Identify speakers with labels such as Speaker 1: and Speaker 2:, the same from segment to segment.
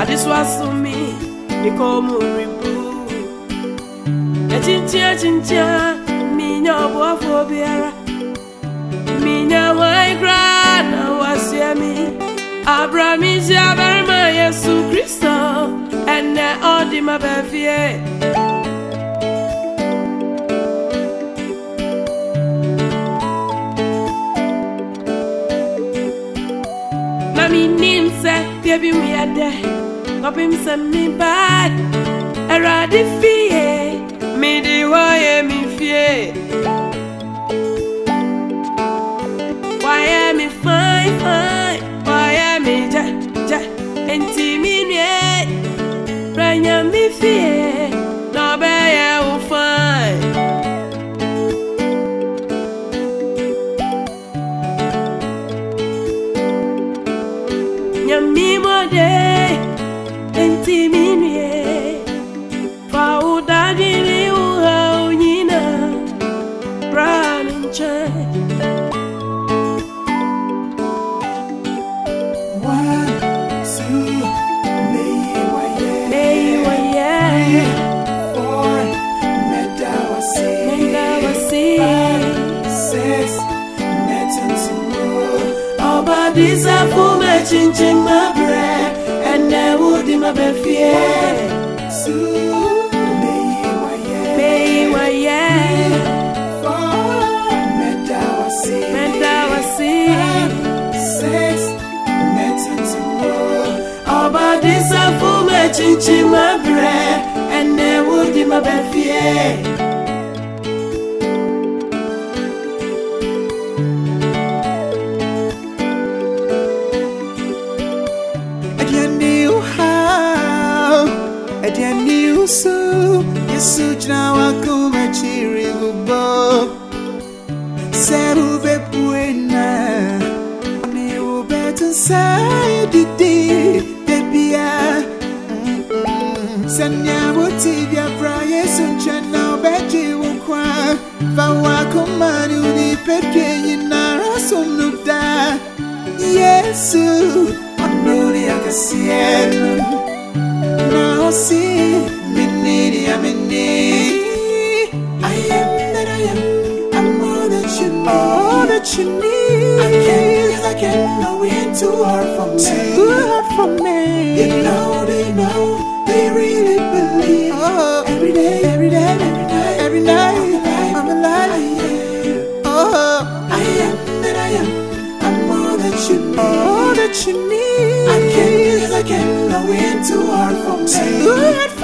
Speaker 1: Adịsụasụmị dịka ọmụribụ echinchi echinchi ọbụ afọ obiara mmịnya waigra na wasiemi abramizi abarima Yesu Kristo ene ọ bia bi mu yɛ dɛ kɔpem sɛ mebad awurade fie. Mede hɔ yɛ me fie nyamimode enti minue fa wo dadwene wo haw nyina bra ne nkyɛn
Speaker 2: One,
Speaker 1: wodi mabɛfie
Speaker 2: Two, me, why, yeah.
Speaker 1: meiwayɛ
Speaker 2: Four, meda wasi.
Speaker 1: menda wasi
Speaker 2: Six, meta tomorrow.
Speaker 1: ɔbadisafo mɛkyinkyin mabrɛ ɛnɛ wodi mabɛfie
Speaker 2: Adiani Yesu jina wako machiri gubo. Seru bebuena, ni ubetu sai didi, debia. Sanya buti bia bra Yesu nchena ubeji ukwa. Fa wako mani unipeke yinara sumnuda. Yesu, onuri akasienu. See, me ya, me need. I am that I am. I'm more that you need. All that you need. I can't, cause I can't know it too hard for me. Too hard for me. You know they know, they really believe. Oh, every day, every day, every night, every night. I'm alive. Oh, I am that I am. I'm more that you need. All that you need. I can't, cause I can't know it too hard for me. Too hard for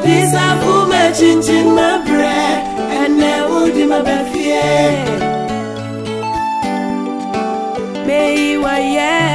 Speaker 2: Odisafu ma chinchin ma bre Ene udi be befie Me wa yeah